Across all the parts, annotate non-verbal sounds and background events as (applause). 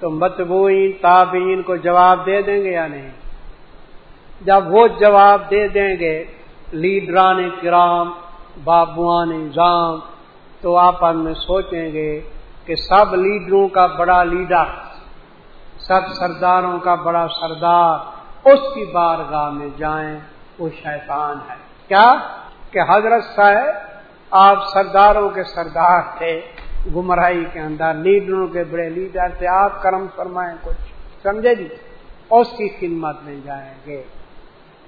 تو متبوئین تابعین کو جواب دے دیں گے یا نہیں؟ جب وہ جواب دے دیں گے، لیڈران کرام، بابوان نظام، تو آپ میں سوچیں گے کہ سب لیڈروں کا بڑا لیڈر، سب سرداروں کا بڑا سردار اس کی بارگاہ میں جائیں، وہ شیطان ہے۔ کیا؟ کہ حضرت صاحب، آپ سرداروں کے سردار تھے۔ گمراہی کے اندر، لیڈروں کے بڑے لیڈر تھے آپ کرم فرمائیں کچھ، سمجھے جی؟ اس کی خدمت میں جائیں گے۔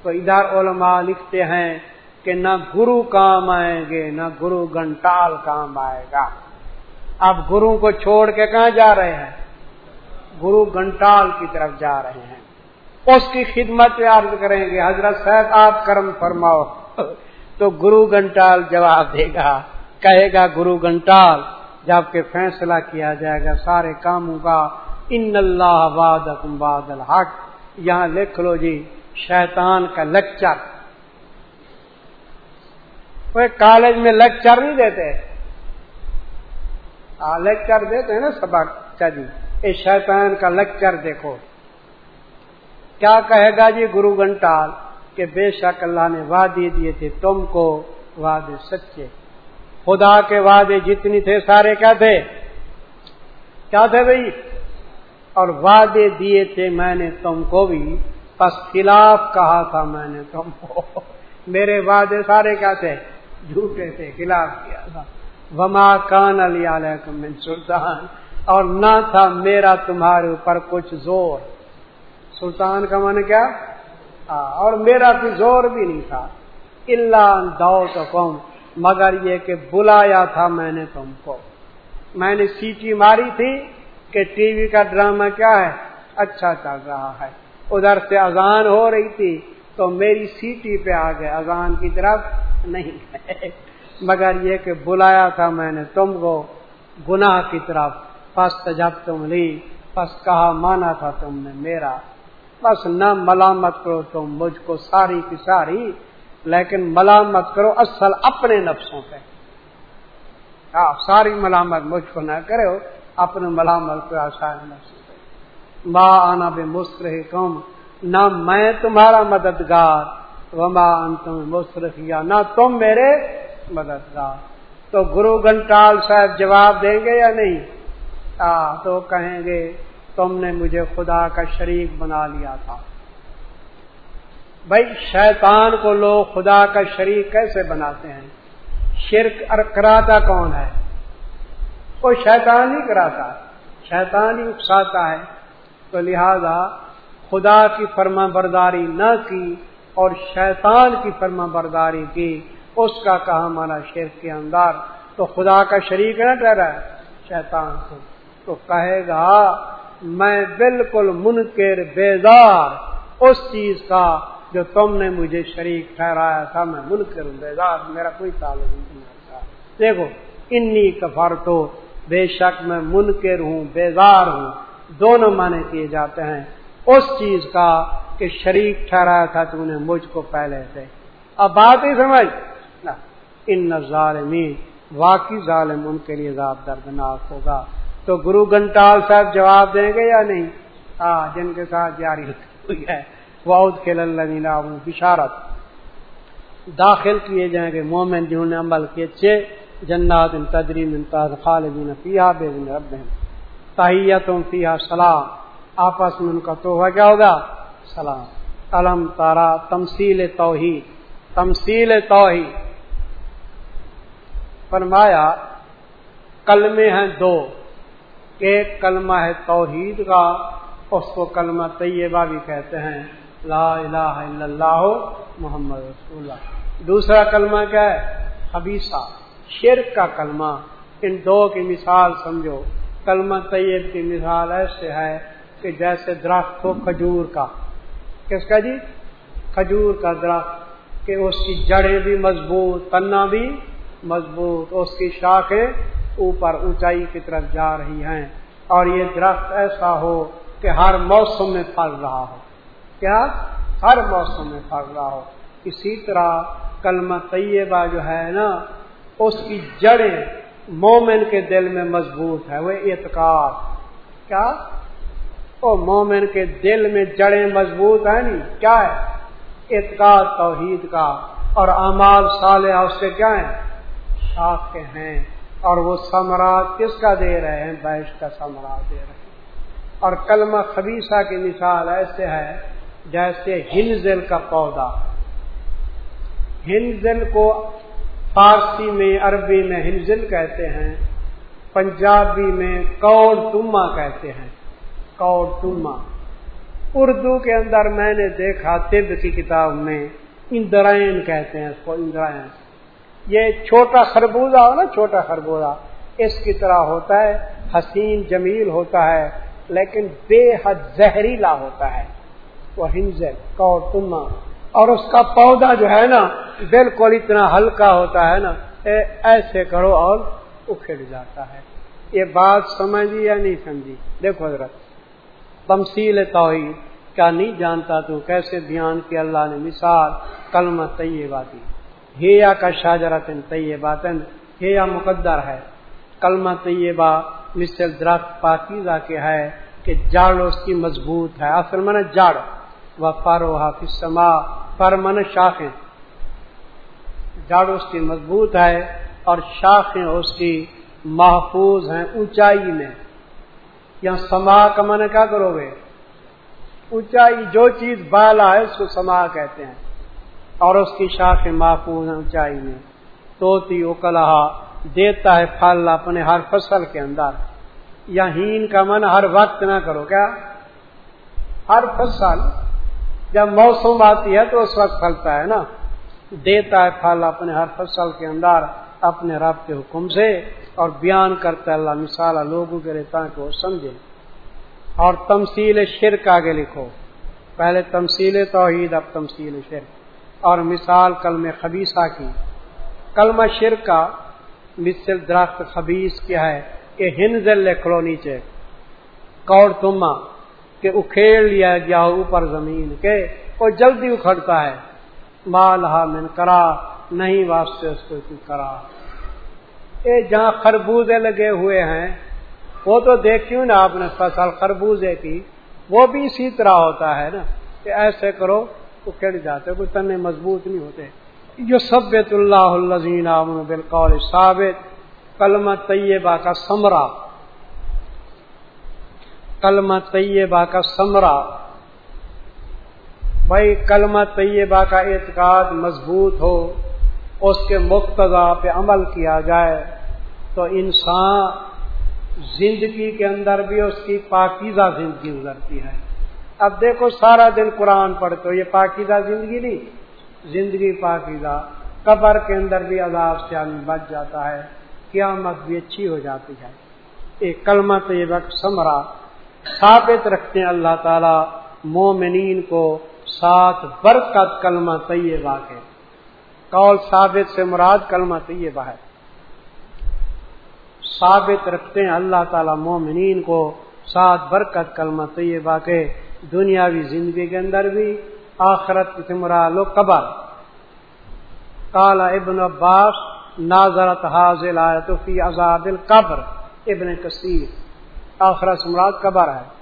تو ادھر علماء لکھتے ہیں کہ نہ گرو کام آئیں گے، نہ گرو گنٹال کام آئے گا۔ اب گرو کو چھوڑ کے کہاں جا رہے ہیں؟ گرو گنٹال کی طرف جا رہے ہیں۔ اس کی خدمت عرض کریں گے، حضرت صاحب آپ کرم فرماؤ۔ (laughs) تو گرو گنٹال جواب دے گا، کہے گا گرو گنٹال جبکہ فیصلہ کیا جائے گا سارے کاموں کا، ان اللہ واد واد الحق۔ یہاں لکھ لو جی شیطان کا لیکچر کالج میں لیکچر نہیں دیتے۔ لیکچر دیتے ہیں نا سبق جی۔ اس شیطان کا لیکچر دیکھو۔ کیا کہے گا جی گرو گنٹال کہ بے شک اللہ نے وعدے دیے تھے تم کو، وعدے سچے۔ خدا کے وعدے جتنی تھے سارے کیا تھے؟ کیا تھے بھائی؟ اور وعدے دیے تھے میں نے تم کو بھی، بس خلاف کہا تھا میں نے تم کو۔ میرے وعدے سارے کیا تھے؟ جھوٹے تھے، خلاف کیا تھا۔ وما کان علی علیہ سلطان۔ اور نہ تھا میرا تمہارے اوپر کچھ زور۔ سلطان کا من کیا؟ اور میرا بھی زور بھی نہیں تھا۔ اللہ دو تو قوم مگر یہ کہ بلایا تھا میں نے تم کو۔ میں نے سیٹی ماری تھی کہ ٹی وی کا ڈرامہ کیا ہے؟ اچھا چل رہا ہے۔ ادھر سے اذان ہو رہی تھی تو میری سیٹی پہ آ گئے۔ اذان کی طرف نہیں مگر یہ کہ بلایا تھا میں نے تم کو۔ گناہ کی طرف۔ پس جب تم لی، پس کہا مانا تھا تم نے میرا۔ بس نہ ملامت کرو تم مجھ کو ساری کی ساری۔ لیکن ملامت کرو، اصل اپنے نفسوں پہ۔ آپ ساری ملامت مجھ کو نہ کرو اپنے ملامت کو سارے نفسوں پہ۔ ماں آنا بے مسرح کم نہ میں تمہارا مددگار وہ ماں تم مسرف یا نہ تم میرے مددگار۔ تو گرو گنٹال صاحب جواب دیں گے یا نہیں؟ تو کہیں گے، تم نے مجھے خدا کا شریک بنا لیا تھا۔ بھائی شیطان کو لوگ خدا کا شریک کیسے بناتے ہیں؟ شرک کراتا کون ہے؟ کوئی شیطان ہی کراتا شیطان ہی اکساتا ہے۔ تو لہذا خدا کی فرما برداری نہ کی اور شیطان کی فرما برداری کی، اس کا کہا ہمارا شرک کے اندر۔ تو خدا کا شریک نہ ٹھہرا ہے شیطان کو۔ تو کہے گا، میں بالکل منکر، بیزار اس چیز کا جو تم نے مجھے شریک ٹھہرایا تھا، میں منکر ہوں بیزار، میرا کوئی تعلق نہیں تھا۔ دیکھو، انی کفر تو بے شک میں منکر ہوں بیزار ہوں۔ دونوں معنی کیے جاتے ہیں۔ اس چیز کا کہ شریک ٹھہرایا تھا تم نے مجھ کو پہلے سے اب بات ہی سمجھ۔ ان ظالمین، واقعی ظالم ان کے لیے ذات دردناک ہوگا۔ تو گرو گنٹال صاحب جواب دیں گے یا نہیں؟ ہاں جن کے ساتھ جاری ہوئی ہے۔ بشارت۔ داخل کیے جائیں گے مومن جنہوں نے عمل کیے چھ جنات ان تدریم انتاز خالدین فیحا بے رب تاہیتوں فیحا سلام۔ آپس میں ان کا توحفہ کیا ہوگا؟ سلام۔ علم تارا تمسیل توحید۔ تمسیل توحید۔ فرمایا، کلمے ہیں دو۔ ایک کلمہ ہے توحید کا، اس کو کلمہ طیبہ بھی کہتے ہیں۔ لا الہ الا اللہ محمد رسول اللہ۔ دوسرا کلمہ کیا ہے؟ حبیثہ شرک کا کلمہ۔ ان دو کی مثال سمجھو۔ کلمہ طیب کی مثال ایسے ہے کہ جیسے درخت ہو کھجور کا۔ کس کا جی؟ کھجور کا درخت۔ کہ اس کی جڑیں بھی مضبوط، تنا بھی مضبوط، اس کی شاخیں اوپر اونچائی کی طرف جا رہی ہیں۔ اور یہ درخت ایسا ہو کہ ہر موسم میں پھل رہا ہو۔ کیا ہر موسم میں پھل رہا ہو۔ اسی طرح کلمہ طیبہ جو ہے نا، اس کی جڑیں مومن کے دل میں مضبوط ہے وہ اعتقاد کیا؟ او مومن کے دل میں جڑیں مضبوط ہیں نہیں، کیا ہے؟ اعتقاد توحید کا۔ اور امال صالح اس سے کیا ہیں؟ شاخ کے ہیں۔ اور وہ سمراٹ کس کا دے رہے ہیں؟ بیش کا سمراٹ دے رہے ہیں۔ اور کلمہ خبیصہ کی مثال ایسے ہے جیسے ہنزل کا پودا۔ ہنزل کو فارسی میں، عربی میں ہنزل کہتے ہیں، پنجابی میں کوڑ تما کہتے ہیں۔ کوڑ تما اردو کے اندر میں نے دیکھا، طب کی کتاب میں اندرائن کہتے ہیں اس کو، اندرائن۔ یہ چھوٹا خربوزہ ہو نا چھوٹا خربوزہ۔ اس کی طرح ہوتا ہے، حسین جمیل ہوتا ہے، لیکن بے حد زہریلا ہوتا ہے۔ وہ ہنزل تما۔ اور اس کا پودا جو ہے نا، بالکل اتنا ہلکا ہوتا ہے نا ایسے کرو اور اکھڑ جاتا ہے۔ یہ بات سمجھی یا نہیں سمجھی؟ دیکھو حضرت تمسیل توحید، کیا نہیں جانتا تو کیسے بیان کی اللہ نے مثال، کلمہ طیبہ دی۔ ہیا کا شاجرت طیبات ہیا مقدر ہے۔ کلمہ طیبہ مثل درخت پاکیزہ کے ہے کہ جڑ اس کی مضبوط ہے۔ اصل من جڑ و پارو حافظ سما پر من شاخیں۔ جڑ اس کی مضبوط ہے اور شاخیں اس کی محفوظ ہیں اونچائی میں۔ یا سما کا من کیا کرو گے؟ اونچائی جو چیز بالا ہے اس کو سما کہتے ہیں۔ اور اس کی شاخیں محفوظ ہیں اونچائی میں۔ توتی اکلہ دیتا ہے پھل اپنے ہر فصل کے اندر۔ یا ہین کا من ہر وقت نہ کرو، کیا؟ ہر فصل جب موسم آتی ہے تو اس وقت پھلتا ہے نا۔ دیتا ہے پھل اپنے ہر فصل کے اندر، اپنے رب کے حکم سے اور بیان کرتا ہے۔ اللہ مثال لوگوں کے رہتا کہ وہ سمجھے اور تمسیل شرک آگے لکھو۔ پہلے تمسیل توحید، اب تمسیل شرک۔ اور مثال کلم خبیصہ کی۔ کلمہ شرک کا مثل درخت خبیص کیا ہے کہ ہنزل لکھ لو نیچے۔ کوڑ تما کہ اکھیڑ لیا گیا اوپر زمین کے وہ جلدی اکھڑتا ہے۔ مال من کرا، نہیں واسطے اس کو کرا۔ اے جہاں خربوزے لگے ہوئے ہیں، وہ تو دیکھیوں نا آپ نے فصل خربوزے کی؟ وہ بھی اسی طرح ہوتا ہے نا کہ ایسے کرو تو کڑ جاتے، کوئی تنے مضبوط نہیں ہوتے۔ جو سبت اللہ الزین بالقول ثابت، کلمہ طیبہ کا سمرا کلمہ طیبہ کا سمرا بھائی کلمہ طیبہ کا اعتقاد مضبوط ہو، اس کے مقتضا پہ عمل کیا جائے، تو انسان زندگی کے اندر بھی اس کی پاکیزہ زندگی گزرتی ہے۔ اب دیکھو سارا دن قرآن پڑھتے یہ پاکیزہ زندگی نہیں، زندگی پاکیزہ۔ قبر کے اندر بھی عذاب سے آدمی بچ جاتا ہے، قیامت بھی اچھی ہو جاتی ہے۔ ایک کلمہ طیبہ سمرا ثابت رکھتے ہیں اللہ تعالی مومنین کو ساتھ برکت کلمہ طیبہ کے۔ قول ثابت سے مراد کلمہ طیبہ ہے۔ ثابت رکھتے ہیں اللہ تعالی مومنین کو ساتھ برکت کلمہ طیبہ کے۔ دنیاوی زندگی کے اندر بھی، آخرت سے مراد لو قبر کالا ابن عباس، ناظرت حاضل آیت فی عذاب القبر، ابن کثیر۔ آخرت مراد قبر ہے۔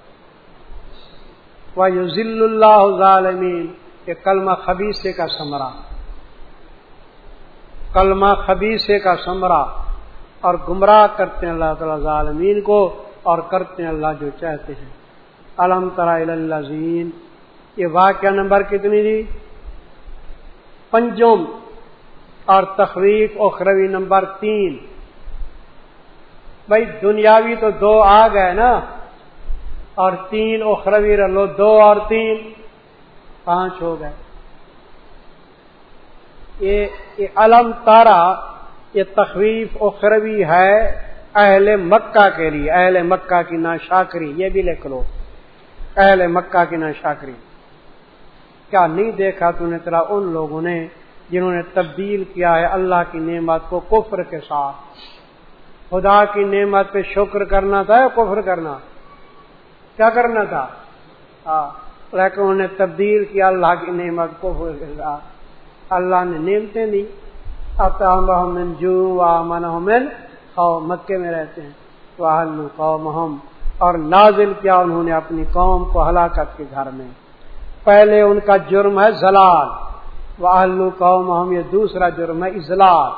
ضل اللہ ظالمین یہ کلمہ خبیصے کا سمرا کلمہ خبیصے کا سمرا اور گمراہ کرتے ہیں اللہ تعالی ظالمین کو اور کرتے ہیں اللہ جو چاہتے ہیں۔ علم ترازین یہ واقعہ نمبر کتنی تھی؟ پنجم اور تخریف اخروی نمبر تین۔ بھائی دنیاوی تو دو آ گئے نا، اور تین اخروی رلو، دو اور تین، پانچ ہو گئے۔ یہ علم تارا، یہ تخویف اخروی ہے اہل مکہ کے لیے، اہل مکہ کی نا شاکری یہ بھی لکھ لو۔ اہل مکہ کی نا شاکری کیا نہیں دیکھا تو نے ترا ان لوگوں نے جنہوں نے تبدیل کیا ہے اللہ کی نعمت کو کفر کے ساتھ؟ خدا کی نعمت پہ شکر کرنا تھا یا کفر کرنا؟ کیا کرنا تھا؟ ہاں لیکن انہوں نے تبدیل کیا اللہ کی نعمت کو اللہ نے نعمتیں دی۔ اب جو من مکے میں رہتے ہیں۔ تو قوم ہم اور نازل کیا انہوں نے اپنی قوم کو ہلاکت کے گھر میں۔ پہلے ان کا جرم ہے زلال۔ وہ آلو قوم ہم یہ دوسرا جرم ہے اضلاع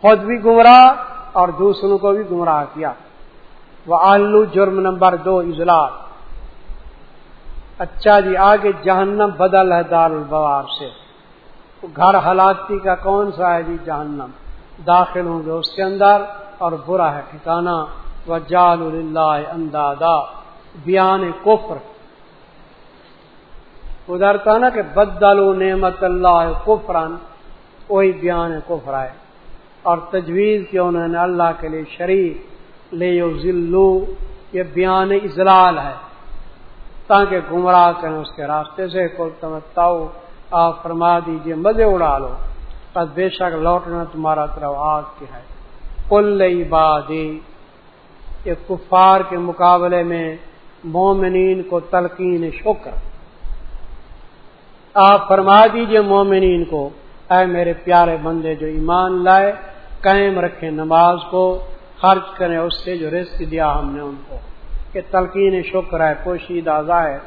خود بھی گمراہ اور دوسروں کو بھی گمراہ کیا۔ وہ آلو جرم نمبر دو، اضلاع۔ اچھا جی آگے جہنم بدل ہے دار البوار سے۔ گھر ہلاکتی کا کون سا ہے جی جہنم؟ داخل ہوں گے اس کے اندر اور برا ہے ٹھکانا و جال اللہ اندادا۔ بیان کفر۔ ادھر تھا نا کہ بدلو نعمت اللہ کفران وہی بیان کفر ہے اور تجویز کیا انہوں نے اللہ کے لیے شریف لے ذلو یہ بیان اضلال ہے۔ تاکہ گمراہ کریں اس کے راستے سے کل تمتاؤ آپ فرما دیجیے، مزے اڑا لو۔ بس بے شک لوٹنا تمہارا طرف آگ کے ہے۔ کل عبادی یہ کفار کے مقابلے میں مومنین کو تلقین شکر۔ آپ فرما دیجیے مومنین کو، اے میرے پیارے بندے جو ایمان لائے قائم رکھیں نماز کو، خرچ کریں اس سے جو رزق دیا ہم نے ان کو۔ کہ تلقین شکر ہے، پوشیدہ ظاہر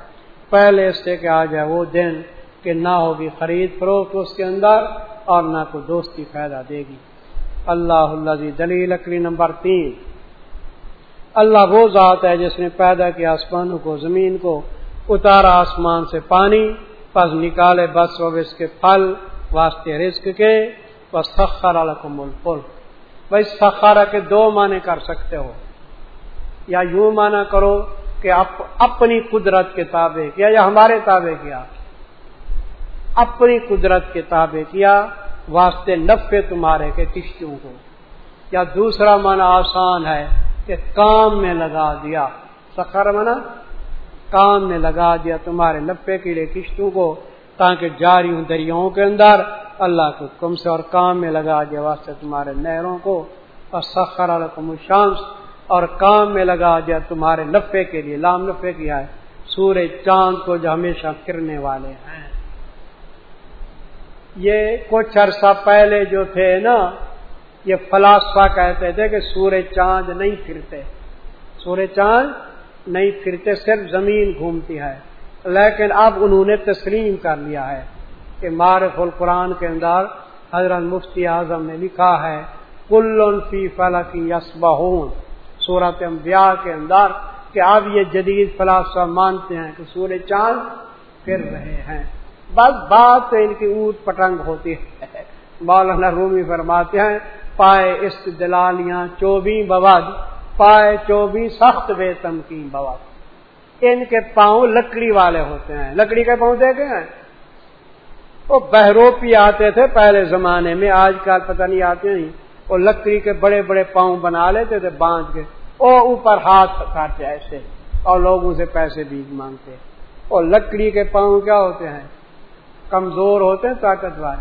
پہلے اس سے کہ آ جائے وہ دن کہ نہ ہوگی خرید فروخت اس کے اندر اور نہ کوئی دوستی فائدہ دے گی۔ اللہ اللہ دلیل لکڑی نمبر تین۔ اللہ وہ ذات ہے جس نے پیدا کیا آسمانوں کو، زمین کو۔ اتارا آسمان سے پانی، پس نکالے بس و اس کے پھل واسطے رزق کے۔ سخر الحکم الفل بھائی، سخارا کے دو معنی کر سکتے ہو۔ یا یوں مانا کرو کہ اپنی قدرت کے تابع کیا، یا ہمارے تابع کیا۔ اپنی قدرت کے تابع کیا، واسطے نفے تمہارے کے کشتیوں کو۔ یا دوسرا معنی آسان ہے کہ کام میں لگا دیا۔ سخر منا کام میں لگا دیا تمہارے نفے کے لیے کشتوں کو۔ تاکہ جاری ہوں دریاؤں کے اندر۔ اللہ کے حکم سے اور کام میں لگا دیا واسطے تمہارے نہروں کو اور سخر الحکم شامس اور کام میں لگا دیا تمہارے نفے کے لیے، لام نفے کیا ہے سورج چاند کو جو ہمیشہ پھرنے والے ہیں۔ یہ کچھ عرصہ پہلے جو تھے نا، یہ فلاسفہ کہتے تھے کہ سورج چاند نہیں پھرتے۔ سورج چاند نہیں پھرتے، صرف زمین گھومتی ہے۔ لیکن اب انہوں نے تسلیم کر لیا ہے کہ مارف القرآن کے اندر حضرت مفتی اعظم نے لکھا ہے کل فی فلکی یسبہ صورت انبیاء کے اندر کہ اب یہ جدید فلاسفہ مانتے ہیں کہ سورج چاند پھر رہے ہیں۔ بس بات تو ان کی اونٹ پٹنگ ہوتی ہے۔ مولانا رومی فرماتے ہیں، پائے استدلالیاں چوبی بواد، پائے چوبی سخت بے تمکین بواد۔ ان کے پاؤں لکڑی والے ہوتے ہیں۔ لکڑی کے پاؤں دیکھے ہیں؟ وہ بہروپی آتے تھے پہلے زمانے میں، آج کل پتہ نہیں آتے نہیں۔ وہ لکڑی کے بڑے بڑے پاؤں بنا لیتے تھے باندھ کے۔ وہ اوپر ہاتھ کاٹتے ایسے۔ اور لوگوں سے پیسے بھی مانگتے۔ اور لکڑی کے پاؤں کیا ہوتے ہیں؟ کمزور ہوتے ہیں طاقتور۔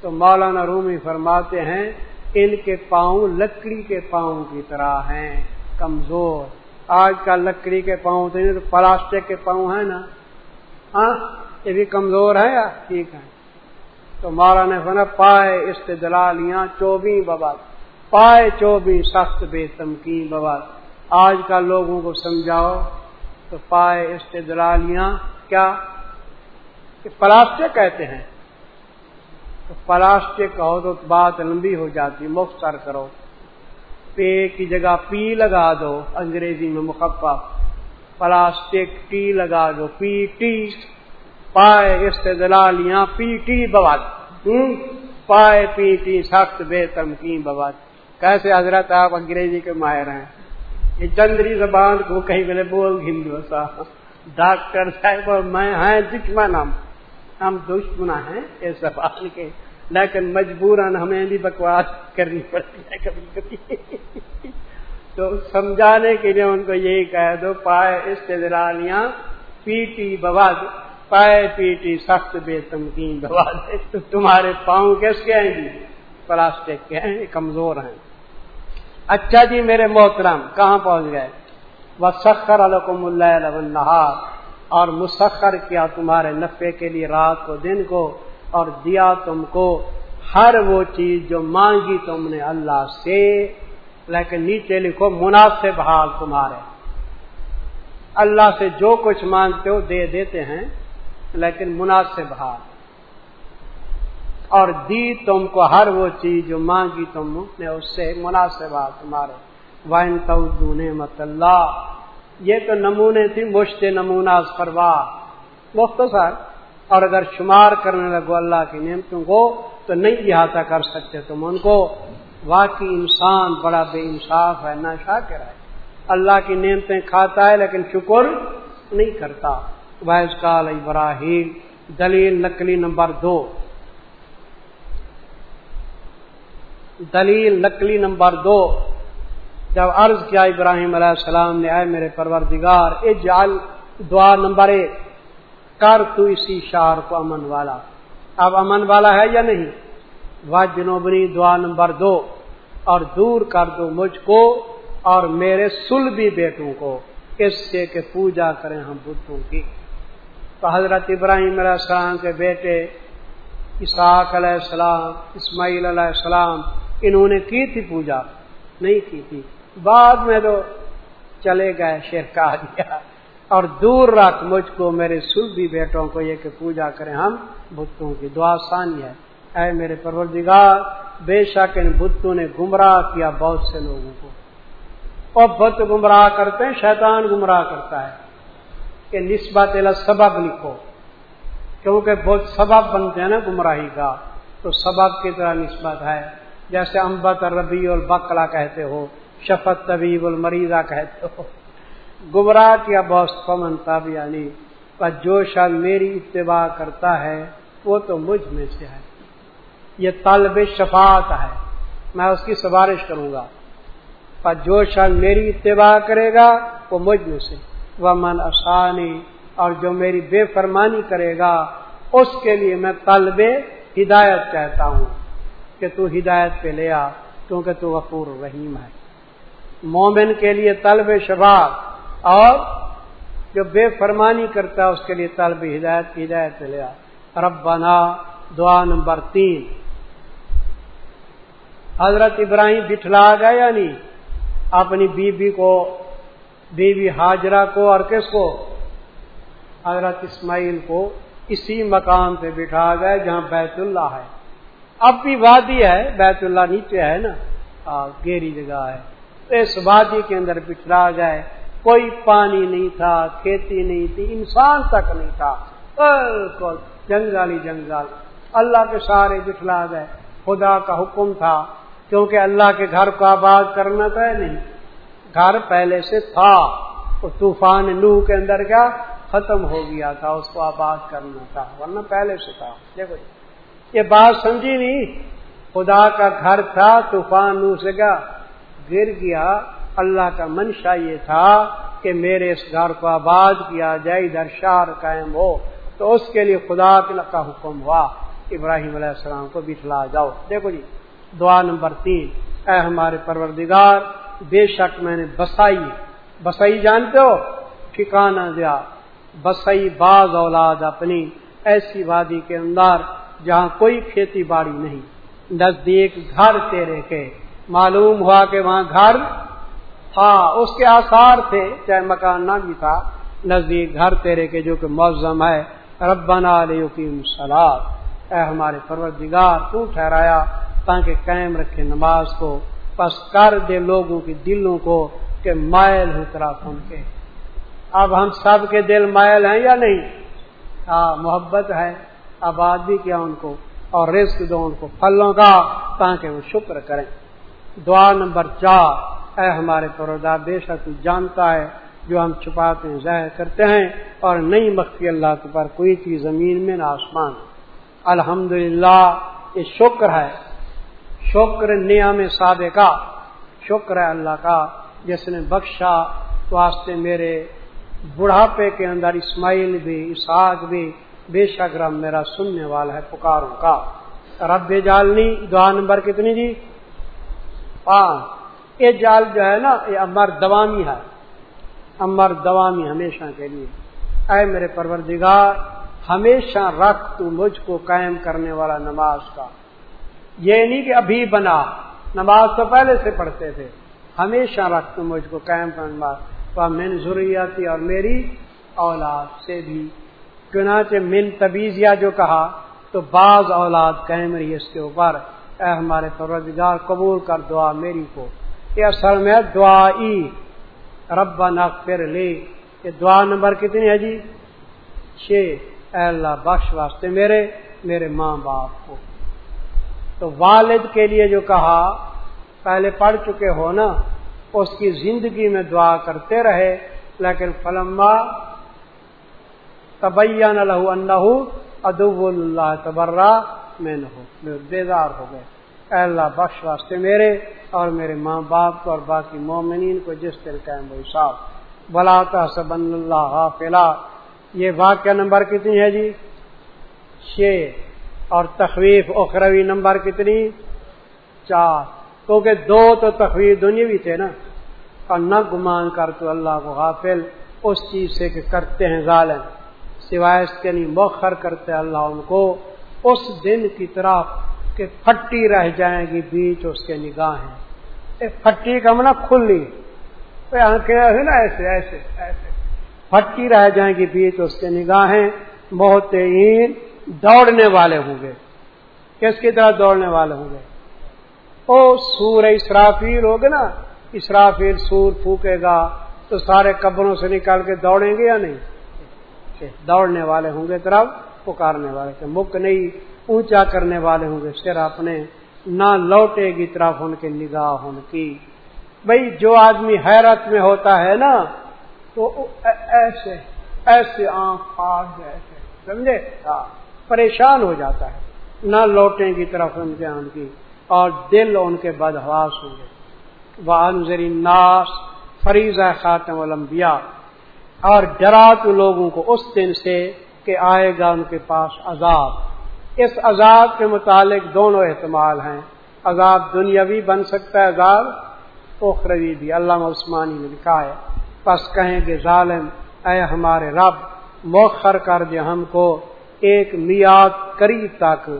تو مولانا رومی فرماتے ہیں، ان کے پاؤں لکڑی کے پاؤں کی طرح ہیں، کمزور۔ آج کل لکڑی کے پاؤں تو پلاسٹک کے پاؤں ہیں نا۔ ہاں یہ بھی کمزور ہے یا ٹھیک ہے تو مولا نے فنا پائے استدلالیاں چوبی بابا پائے چوبی سخت بے تمکین بابا آج کل لوگوں کو سمجھاؤ تو پائے استدلالیاں کیا؟ پلاسٹک کہتے ہیں۔ تو پلاسٹک کہو تو بات لمبی ہو جاتی، مختصر کرو۔ پے کی جگہ پی لگا دو، انگریزی میں مقفع، پلاسٹک ٹی لگا دو، پی ٹی، پائے استدلالیاں پی ٹی بواد۔ پائے پی ٹی سخت بے تمکین بواد۔ کیسے حضرت آپ انگریزی کے ماہر ہیں؟ یہ چندری زبان کو کہیں میرے بول ہندو صاحب ڈاکٹر صاحب میں ہیں دشمن ہم ہم دشمنا ہیں اس زبان کے۔ لیکن مجبوراً ہمیں بھی بکواس کرنی پڑتی ہے کبھی کبھی۔ تو سمجھانے کے لیے ان کو یہی کہہ دو، پائے استدلالیاں پی ٹی بواد پائے پیٹی سخت بے تمکین دوا تو تمہارے پاؤں کیس کے ہیں جی؟ پلاسٹک کے ہیں، کمزور ہیں۔ اچھا جی میرے محترم، کہاں پہنچ گئے؟ وہ سخر الحکم اللہ اور مسخر کیا تمہارے نفے کے لیے رات کو دن کو؟ اور دیا تم کو ہر وہ چیز جو مانگی تم نے اللہ سے۔ لیکن نیچے لکھو، مناسب حال تمہارے۔ اللہ سے جو کچھ مانگتے ہو دے دیتے ہیں، لیکن مناسب ہاتھ اور دی تم کو ہر وہ چیز جو مانگی تم نے، اس سے مناسب ہاتھ تمہارے۔ وائن تو نعمت اللہ یہ تو نمونے تھی مشت نمونہ فروا مختصر۔ اور اگر شمار کرنے لگو اللہ کی نعمتوں کو، تو نہیں احاطہ کر سکتے تم ان کو۔ واقعی انسان بڑا بے انصاف ہے نہ شاکر ہے۔ اللہ کی نعمتیں کھاتا ہے، لیکن شکر نہیں کرتا۔ وحض کال ابراہیم، دلیل نقلی نمبر دو۔ دلیل نقلی نمبر دو۔ جب عرض کیا ابراہیم علیہ السلام نے آئے میرے پروردگار، اجعل دعا نمبر ایک۔ کر تو اسی شہر کو امن والا۔ اب امن والا ہے یا نہیں؟ وہ جنوبری دعا نمبر دو۔ اور دور کر دو مجھ کو اور میرے سلبی بیٹوں کو۔ اس سے کہ پوجا کریں ہم بتوں کی۔ تو حضرت ابراہیم علیہ السلام کے بیٹے، اسحاق علیہ السلام، اسماعیل علیہ السلام، انہوں نے کی تھی پوجا؟ نہیں کی تھی۔ بعد میں تو چلے گئے شیر دیا اور دور رکھ مجھ کو میرے سلبی بیٹوں کو یہ کہ پوجا کریں ہم بتوں کی دعا ثانی ہے۔ اے میرے پروردگار، بے شک ان بتوں نے گمراہ کیا بہت سے لوگوں کو۔ اور بت گمراہ کرتے ہیں، شیطان گمراہ کرتا ہے۔ کہ نسبت سبب لکھو۔ کیونکہ بہت سبب بنتے ہیں نا گمراہی کا، تو سبب کی طرح نسبت ہے۔ جیسے امبت ربی اور بکلا کہتے ہو، شفت طبیب المریضہ کہتے ہو۔ گمراہ کیا بہت فمن تب یعنی پر جو شخص میری اتباع کرتا ہے، وہ تو مجھ میں سے ہے۔ یہ طلب شفاعت ہے۔ میں اس کی سفارش کروں گا۔ پر جو شخص میری اتباع کرے گا، وہ مجھ میں سے۔ وہ من آسانی اور جو میری بے فرمانی کرے گا، اس کے لیے میں طلب ہدایت کہتا ہوں کہ تو ہدایت پہ لے آ، کیونکہ تو غفور رحیم ہے۔ مومن کے لیے طلب شباب اور جو بے فرمانی کرتا ہے، اس کے لیے طلب ہدایت کی ہدایت پہ لے ربنا، دعا نمبر تین۔ حضرت ابراہیم بٹھلا گیا یا نہیں؟ اپنی بیوی بی کو، بیوی بی حاجرہ کو اور کس کو؟ حضرت اسماعیل کو اسی مقام پہ بٹھا گئے جہاں بیت اللہ ہے۔ اب بھی وادی ہے، بیت اللہ نیچے ہے نا؟ گیری جگہ ہے۔ اس وادی کے اندر بٹھلا گئے۔ کوئی پانی نہیں تھا، کھیتی نہیں تھی، انسان تک نہیں تھا۔ بالکل جنگل ہی جنگل اللہ کے سارے بٹھلا گئے۔ خدا کا حکم تھا، کیونکہ اللہ کے گھر کو آباد کرنا تو ہے نہیں۔ گھر پہلے سے تھا طوفان لو کے اندر کیا؟ ختم ہو گیا تھا، اس کو آباد کرنا تھا، ورنہ پہلے سے تھا۔ دیکھو جی، یہ بات سمجھی نہیں؟ خدا کا گھر تھا، طوفان نو سے کیا؟ گر گیا اللہ کا منشا یہ تھا کہ میرے اس گھر کو آباد کیا جائے، ادھر شہر قائم ہو۔ تو اس کے لیے خدا کا حکم ہوا۔ ابراہیم علیہ السلام کو بٹھلا جاؤ دیکھو جی دعا نمبر تین۔ اے ہمارے پروردگار، بے شک میں نے بسائی بسائی جانتے ہو؟ ٹھکانا دیا۔ بسائی بعض اولاد اپنی، ایسی وادی کے اندر جہاں کوئی کھیتی باڑی نہیں۔ نزدیک گھر تیرے کے۔ معلوم ہوا کہ وہاں گھر تھا اس کے آثار تھے، چاہے مکان نہ بھی تھا، نزدیک گھر تیرے کے جو کہ موزم ہے، ربنا علیہ سلاد اے ہمارے پروردگار، تو ٹھہرایا تاکہ قائم رکھے نماز کو۔ پس کر دے لوگوں کی دلوں کو کہ مائل ہو طرف ان کے۔ اب ہم سب کے دل مائل ہیں یا نہیں؟ ہاں محبت ہے آباد بھی کیا ان کو اور رزق دو ان کو، پھلوں کا، تاکہ وہ شکر کریں۔ دعا نمبر چار۔ اے ہمارے پرودا بے شک جانتا ہے جو ہم چھپاتے ہیں، ظاہر کرتے ہیں اور نہیں، مخفی اللہ کے پر کوئی چیز زمین میں نہ آسمان الحمد یہ شکر ہے۔ شکر نعم سابقہ، شکر ہے اللہ کا، جس نے بخشا واسطے میرے بڑھاپے کے اندر، اسماعیل بھی، اسحاق بھی، بے شک رب میرا سننے والا ہے، پکاروں کا۔ رب جالنی، دعا نمبر کتنی جی؟ پانچ۔ یہ جال جو ہے نا، یہ امر دوامی ہے۔ امر دوامی ہمیشہ کے لیے۔ اے میرے پروردگار، ہمیشہ رکھ تو مجھ کو قائم کرنے والا نماز کا۔ یہ نہیں کہ ابھی بنا، نماز تو پہلے سے پڑھتے تھے۔ ہمیشہ رکھ تم مجھ کو قائم نماز من ضروریاتی اور میری اولاد سے بھی۔ چنانچہ من تبیزیا جو کہا، تو بعض اولاد قائم رہی اس کے اوپر۔ اے ہمارے پروردگار، قبول کر دعا میری کو۔ یہ اصل میں دعا ای رب نقر لے یہ دعا نمبر کتنی ہے جی؟ چھ۔ اے اللہ، بخش واسطے میرے میرے ماں باپ کو۔ تو والد کے لیے جو کہا، پہلے پڑھ چکے ہو نا، اس کی زندگی میں دعا کرتے رہے، لیکن فلما تبین لہو اللہ ادب اللہ تبرہ میں نہ ہو بیدار ہو گئے۔ اے اللہ بخش واسطے میرے اور میرے ماں باپ کو اور باقی مومنین کو جس دن قائم صاحب بلا سب اللہ فلا یہ واقعہ نمبر کتنی ہے جی؟ چھ۔ اور تخویف اخروی نمبر کتنی؟ چار۔ کیونکہ دو تو تخویف دنیا تھے نا۔ اور نہ گمان کر تو اللہ کو غافل۔ اس چیز سے کہ کرتے ہیں ظالم۔ سوائے اس کے نہیں، مؤخر کرتے اللہ ان کو۔ اس دن کی طرف کہ پھٹی رہ جائیں گی، بیچ اس کے نگاہیں پھٹی کا منا کھلی نا، ایسے ایسے ایسے۔ پھٹی رہ جائیں گی، بیچ اس کے نگاہیں بہت ہی دوڑنے والے ہوں گے۔ کس کی طرح دوڑنے والے ہوں گے؟ او سور اسرافیل ہوگے نا۔ اسرافیل سور پھوکے گا تو سارے قبروں سے نکال کے دوڑیں گے یا نہیں؟ دوڑنے والے ہوں گے طرف پکارنے والے مک نہیں۔ اونچا کرنے والے ہوں گے۔ سر اپنے نہ لوٹے گی طرف ان کے نگاہ ان کی۔ بھائی جو آدمی حیرت میں ہوتا ہے نا، تو ایسے ایسے آنکھ ایسے سمجھے؟ ہاں، پریشان ہو جاتا ہے۔ نہ لوٹیں گی طرف ان کے آن کی، اور دل ان کے بدہواس ہوں گے۔ وہ ناس فریضہ خاتم الانبیاء۔ اور ڈرا تو لوگوں کو اس دن سے کہ آئے گا ان کے پاس عذاب۔ اس عذاب کے متعلق دونوں احتمال ہیں۔ عذاب دنیاوی بن سکتا ہے، عذاب اخروی بھی۔ علامہ عثمانی نے لکھا ہے، پس کہیں گے ظالم، اے ہمارے رب موخر کر دے ہم کو ایک میاد قریب تک۔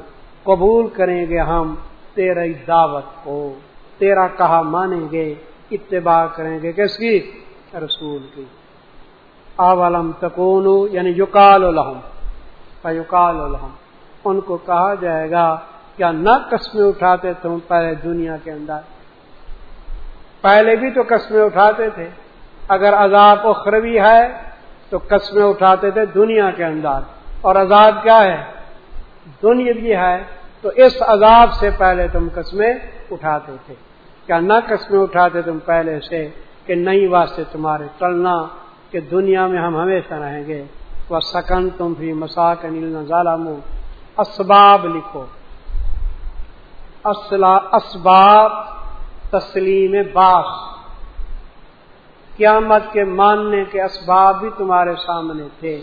قبول کریں گے ہم تیری دعوت کو۔ تیرا کہا مانیں گے، اتباع کریں گے۔ کس کی؟ رسول کی۔ اولم تکون یعنی یقال الحم یقال الحم ان کو کہا جائے گا کیا نہ قسمیں اٹھاتے تم پہلے دنیا کے اندر۔ پہلے بھی تو قسمیں اٹھاتے تھے۔ اگر عذاب اخروی ہے تو قسمیں اٹھاتے تھے دنیا کے اندر۔ اور عذاب کیا ہے؟ دنیا بھی ہے۔ تو اس عذاب سے پہلے تم قسمیں اٹھاتے تھے۔ کیا نہ قسمیں اٹھاتے تم پہلے سے کہ نئی واسطے تمہارے چلنا کہ دنیا میں ہم ہمیشہ رہیں گے۔ وہ سکن تم بھی مساک ظالم اسباب لکھو۔ اسباب تسلیم باس قیامت کے ماننے کے اسباب بھی تمہارے سامنے تھے۔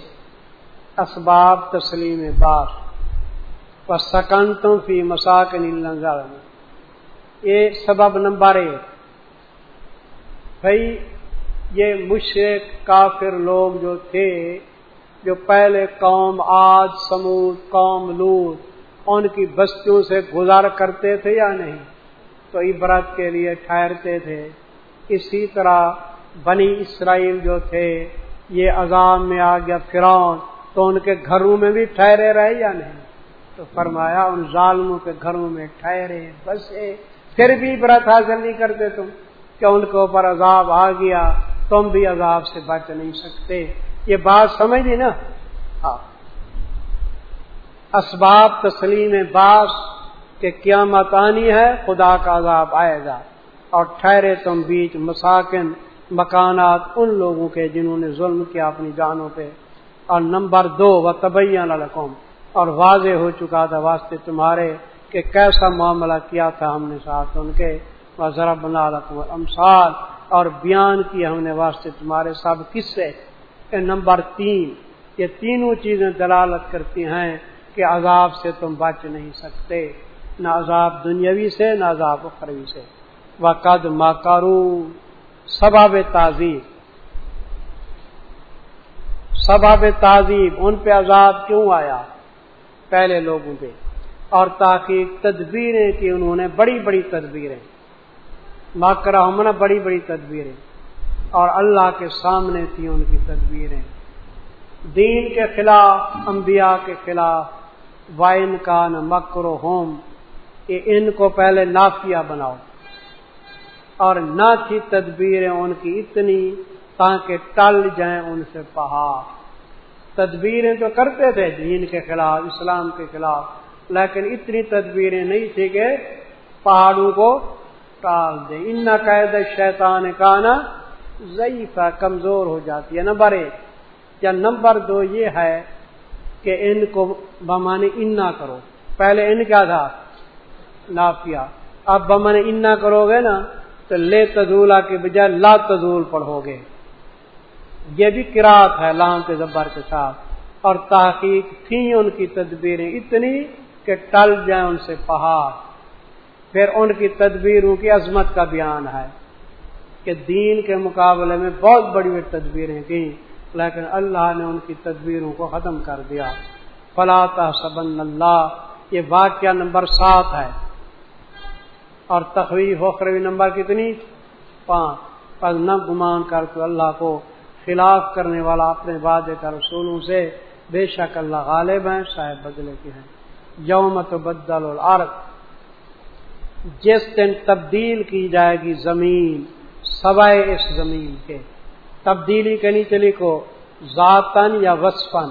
اسباب تسلیم باس و سکن تم فی مساک ظالم یہ سبب نمبر ایک۔ بھائی یہ مشرق کافر لوگ جو تھے جو پہلے قوم آج، سمود، قوم لوت، ان کی بستیوں سے گزار کرتے تھے یا نہیں؟ تو عبرت کے لیے ٹھہرتے تھے۔ اسی طرح بنی اسرائیل جو تھے، یہ عذاب میں آ گیا فرون تو ان کے گھروں میں بھی ٹھہرے رہے یا نہیں؟ تو فرمایا، ان ظالموں کے گھروں میں ٹھہرے، بسے۔ پھر بھی عبرت حاصل نہیں کرتے تم کہ ان کے اوپر عذاب آ گیا، تم بھی عذاب سے بچ نہیں سکتے۔ یہ بات سمجھ لی نا؟ ہاں۔ اسباب تسلیم باس کہ قیامت آنی ہے، خدا کا عذاب آئے گا۔ اور ٹھہرے تم بیچ مساکن، مکانات ان لوگوں کے جنہوں نے ظلم کیا اپنی جانوں پہ۔ اور نمبر دو و طبیان القوم اور واضح ہو چکا تھا واسطے تمہارے کہ کیسا معاملہ کیا تھا ہم نے ساتھ ان کے۔ ذرا بنا رکھوں امسال اور بیان کی ہم نے واسطے تمہارے سب کس سے نمبر تین، یہ تینوں چیزیں دلالت کرتی ہیں کہ عذاب سے تم بچ نہیں سکتے، نہ عذاب دنیاوی سے، نہ عذاب اخروی سے۔ وقد ماکارو سباب تعزیب سباب تعزیب ان پہ عذاب کیوں آیا؟ پہلے لوگوں پہ۔ اور تاکہ تدبیریں کی انہوں نے بڑی بڑی تدبیریں۔ ماکرا ہونا بڑی بڑی تدبیریں۔ اور اللہ کے سامنے تھی ان کی تدبیریں۔ دین کے خلاف، انبیاء کے خلاف، وائن کا نہ مکر و ہوم، یہ ان کو پہلے نافیہ بناؤ۔ اور نہ تھی تدبیریں ان کی اتنی تاکہ ٹل جائیں ان سے پہاڑ۔ تدبیریں تو کرتے تھے دین کے خلاف، اسلام کے خلاف، لیکن اتنی تدبیریں نہیں تھی کہ پہاڑوں کو ٹال دے۔ ان قید شیطان کا نا ضعیفہ کمزور ہو جاتی ہے۔ نمبر ایک، یا نمبر دو یہ ہے کہ ان کو بمانے انا کرو۔ پہلے ان کیا تھا؟ نافیہ اب بمانے انا کرو گے نا، تو لے تزولا کے بجائے لا تزول پڑھو گے۔ یہ بھی کراط ہے لام کے زبر کے ساتھ۔ اور تحقیق تھی ان کی تدبیریں اتنی کہ ٹل جائیں ان سے پہاڑ۔ پھر ان کی تدبیروں کی عظمت کا بیان ہے۔ کہ دین کے مقابلے میں بہت بڑی بڑی تدبیریں کی، لیکن اللہ نے ان کی تدبیروں کو ختم کر دیا۔ فلاح سبن اللہ یہ واقعہ نمبر سات ہے۔ اور تخویف وخروی نمبر کتنی؟ پانچ۔ پر نہ گمان کر تو اللہ کو خلاف کرنے والا اپنے وعدے کا رسولوں سے بے شک اللہ غالب ہیں صاحب بدلے کے ہیں۔ یوم تو بدل العرق جس دن تبدیل کی جائے گی زمین سوائے اس زمین کے۔ تبدیلی کے نیچے لکھو ذاتن یا وسفن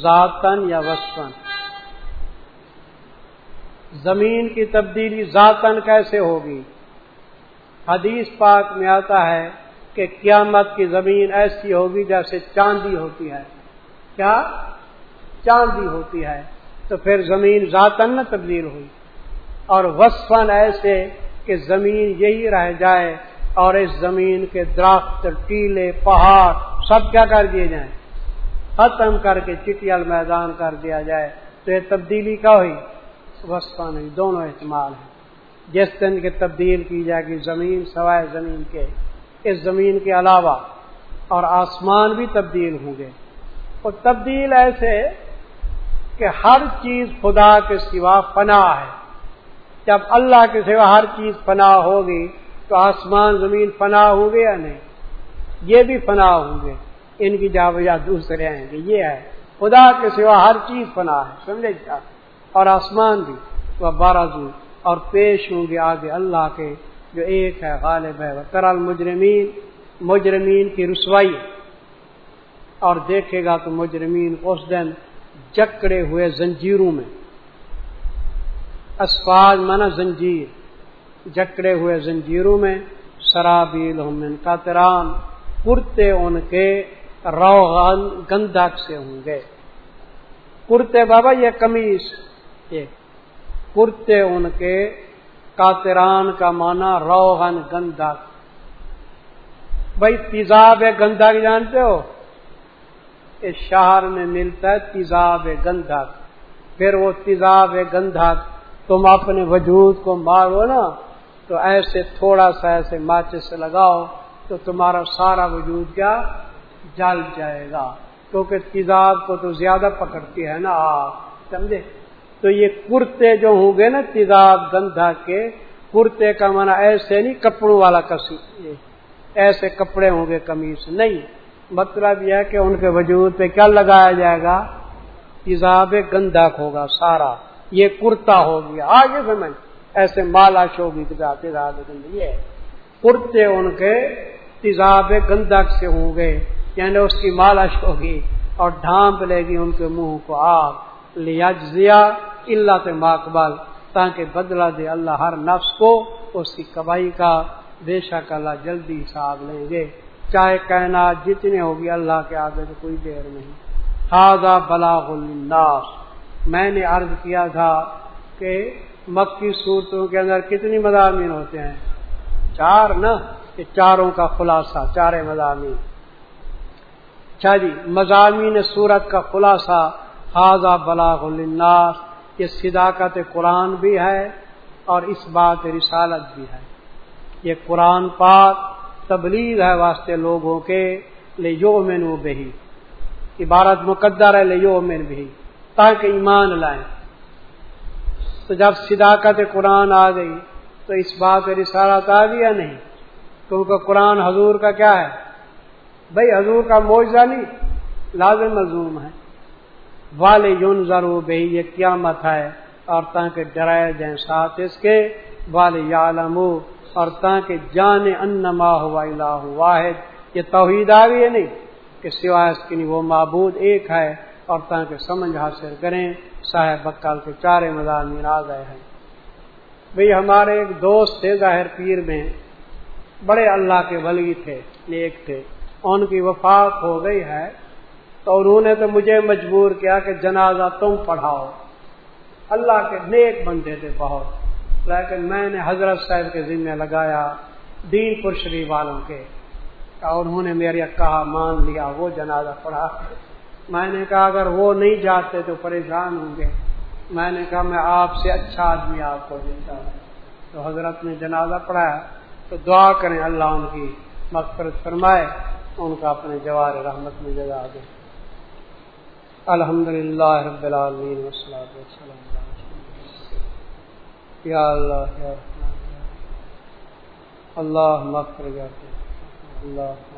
ذاتن یا وسفن زمین کی تبدیلی ذاتن کیسے ہوگی؟ حدیث پاک میں آتا ہے کہ قیامت کی زمین ایسی ہوگی جیسے چاندی ہوتی ہے۔ کیا؟ چاندی ہوتی ہے۔ تو پھر زمین ذاتن نہ تبدیل ہوئی۔ اور وسفن ایسے کہ زمین یہی رہ جائے اور اس زمین کے درخت، ٹیلے، پہاڑ سب کیا کر دیے جائیں۔ ختم کر کے چٹیال میدان کر دیا جائے۔ تو یہ تبدیلی کیا ہوئی؟ وسفا نہیں، دونوں احتمال ہیں۔ جس دن کی تبدیل کی جائے گی زمین، سوائے زمین کے۔ اس زمین کے علاوہ اور آسمان بھی تبدیل ہوں گے۔ اور تبدیل ایسے کہ ہر چیز خدا کے سوا پناہ ہے۔ جب اللہ کے سوا ہر چیز پناہ ہوگی تو آسمان زمین پناہ ہوں گے یا نہیں؟ یہ بھی پناہ ہوں گے۔ ان کی جا بجا دوسرے آئیں گے یہ ہے۔ خدا کے سوا ہر چیز پناہ ہے، سمجھے کیا؟ اور آسمان بھی۔ وہ بارہ اور پیش ہوں گے آگے اللہ کے، جو ایک ہے، غالب ہے۔ ترل مجرمین مجرمین کی رسوائی۔ اور دیکھے گا تو مجرمین اس دن جکڑے ہوئے زنجیروں میں۔ اسفاظ مانا زنجیر، جکڑے ہوئے زنجیروں میں سرابیل کا ترام کرتے ان کے روغان گندک سے ہوں گے۔ کرتے بابا یہ کمیز کرتے ان کے کاتران کا مانا روغن گندک۔ بھائی تیزاب گندک جانتے ہو؟ اس شہر میں ملتا ہے تیزاب گندک۔ پھر وہ تیزاب گندک تم اپنے وجود کو مارو نا، تو ایسے تھوڑا سا ایسے ماچس سے لگاؤ تو تمہارا سارا وجود کیا جل جائے گا۔ کیونکہ تیزاب کو تو زیادہ پکڑتی ہے نا، آپ سمجھے؟ تو یہ کرتے جو ہوں گے نا تیزاب گندھا کے، کرتے کا مانا ایسے نہیں، کپڑوں والا کسی ایسے کپڑے ہوں گے کمیز نہیں۔ مطلب یہ ہے کہ ان کے وجود پہ کیا لگایا جائے گا؟ تیزاب گندھک ہوگا سارا۔ یہ کرتا ہو گیا۔ آگے سمجھ ایسے مالاش ہوگی تیزاب گند یہ کرتے ان کے تیزاب گندک سے ہوں گے۔ یعنی اس کی مالش ہوگی اور ڈھانپ لے گی ان کے منہ کو آگ۔ لیا اللہ کے ماقبل، تاکہ بدلہ دے اللہ ہر نفس کو اس کی کبائی کا بے شک اللہ جلدی حساب لیں گے۔ چاہے کہنا جتنے ہوگی اللہ کے آگے تو کوئی دیر نہیں۔ خاضا بلاغ الناس میں نے عرض کیا تھا کہ مکی صورتوں کے اندر کتنی مضامین ہوتے ہیں؟ چار نا یہ چاروں کا خلاصہ، چارے مضامین۔ اچھا جی مضامین صورت کا خلاصہ خاضا بلاغ الناس یہ صداقت قرآن بھی ہے اور اس بات رسالت بھی ہے۔ یہ قرآن پاک تبلیغ ہے واسطے لوگوں کے لے یو مین و بہی۔ عبارت مقدر ہے لے یو مین بھی تاکہ ایمان لائیں۔ تو جب صداقت قرآن آ گئی، تو اس بات رسالت آ گیا نہیں۔ کیونکہ قرآن حضور کا کیا ہے؟ بھائی حضور کا معاوضہ نہیں، لازم مضموم ہے۔ وال یون ضرور بھائی یہ قیامت ہے، اور تاکہ ڈرائے جائیں ساتھ اس کے۔ وال یالم اور تاکہ جان انما ہوا الہ واحد۔ یہ توحید آ گئی ہے نہیں، کہ سوائے اس کی وہ معبود ایک ہے۔ اور تاکہ سمجھ حاصل کریں۔ صاحب بکال کے چارے مزار میراز آئے ہیں۔ بھئی ہمارے ایک دوست تھے، ظاہر پیر میں۔ بڑے اللہ کے ولی تھے، نیک تھے۔ ان کی وفات ہو گئی ہے۔ تو انہوں نے تو مجھے مجبور کیا کہ جنازہ تم پڑھاؤ۔ اللہ کے نیک بندے تھے بہت۔ لیکن میں نے حضرت صاحب کے ذمہ لگایا دین پرشری والوں کے۔ اور انہوں نے میرے کہا مان لیا، وہ جنازہ پڑھا۔ میں نے کہا اگر وہ نہیں جاتے تو پریشان ہوں گے۔ میں نے کہا میں آپ سے اچھا آدمی آپ کو دیتا ہوں۔ تو حضرت نے جنازہ پڑھایا۔ تو دعا کریں اللہ ان کی مغفرت فرمائے، ان کا اپنے جوار رحمت میں جگہ دے۔ الحمد للہ رب العالمین وسلم یا اللہ یا اللہ مغفر جاتے اللہ